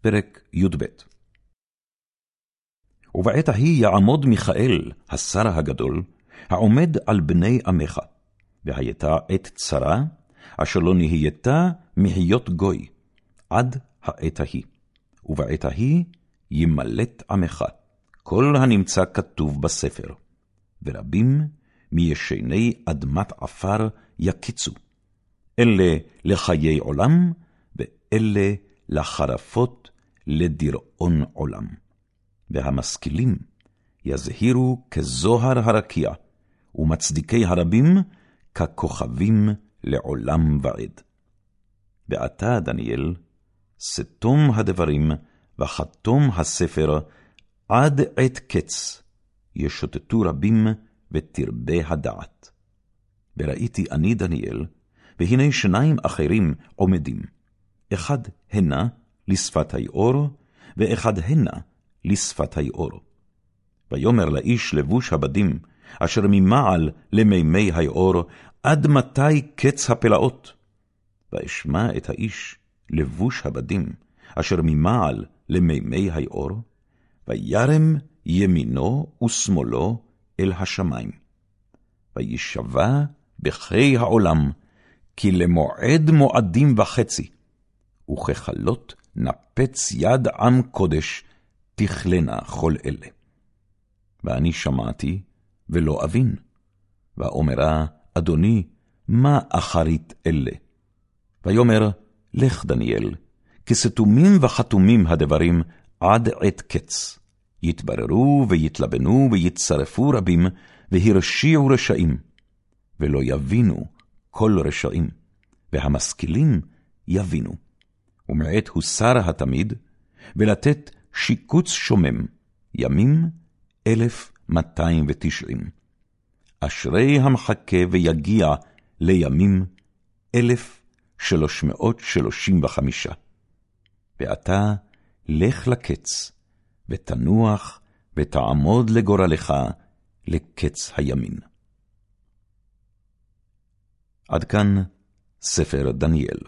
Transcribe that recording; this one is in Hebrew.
פרק י"ב ובעת ההיא יעמוד מיכאל, השר הגדול, העומד על בני עמך, והייתה עת צרה, אשר לא נהייתה מהיות גוי, עד העת ההיא. ובעת ההיא ימלט עמך, כל הנמצא כתוב בספר, ורבים מישני אדמת עפר יקיצו, אלה לחיי עולם, ואלה לחרפות לדיראון עולם. והמשכילים יזהירו כזוהר הרקיע, ומצדיקי הרבים ככוכבים לעולם ועד. ועתה, דניאל, סתום הדברים וחתום הספר עד עת קץ, ישוטטו רבים ותרבה הדעת. וראיתי אני, דניאל, והנה שניים אחרים עומדים, אחד הנה לשפת היאור, ואחד הנה לשפת היאור. ויאמר לאיש לבוש הבדים, אשר ממעל למימי היאור, עד מתי קץ הפלאות? ואשמע את האיש לבוש הבדים, אשר ממעל למימי היאור, וירם ימינו ושמאלו אל השמיים. וישבע בחי העולם, כי למועד מועדים וחצי, וככלות נפץ יד עם קודש, תכלנה כל אלה. ואני שמעתי, ולא אבין. ואומרה, אדוני, מה אחרית אלה? ויאמר, לך דניאל, כי סתומים וחתומים הדברים עד עת קץ. יתבררו ויתלבנו ויצרפו רבים, והרשיעו רשעים, ולא יבינו כל רשעים, והמשכילים יבינו. ומעת הוסר התמיד, ולתת שיקוץ שומם, ימים אלף מאתיים ותשעים. אשרי המחכה ויגיע לימים אלף שלוש מאות שלושים וחמישה. ועתה לך לקץ, ותנוח, ותעמוד לגורלך לקץ הימין. עד כאן ספר דניאל.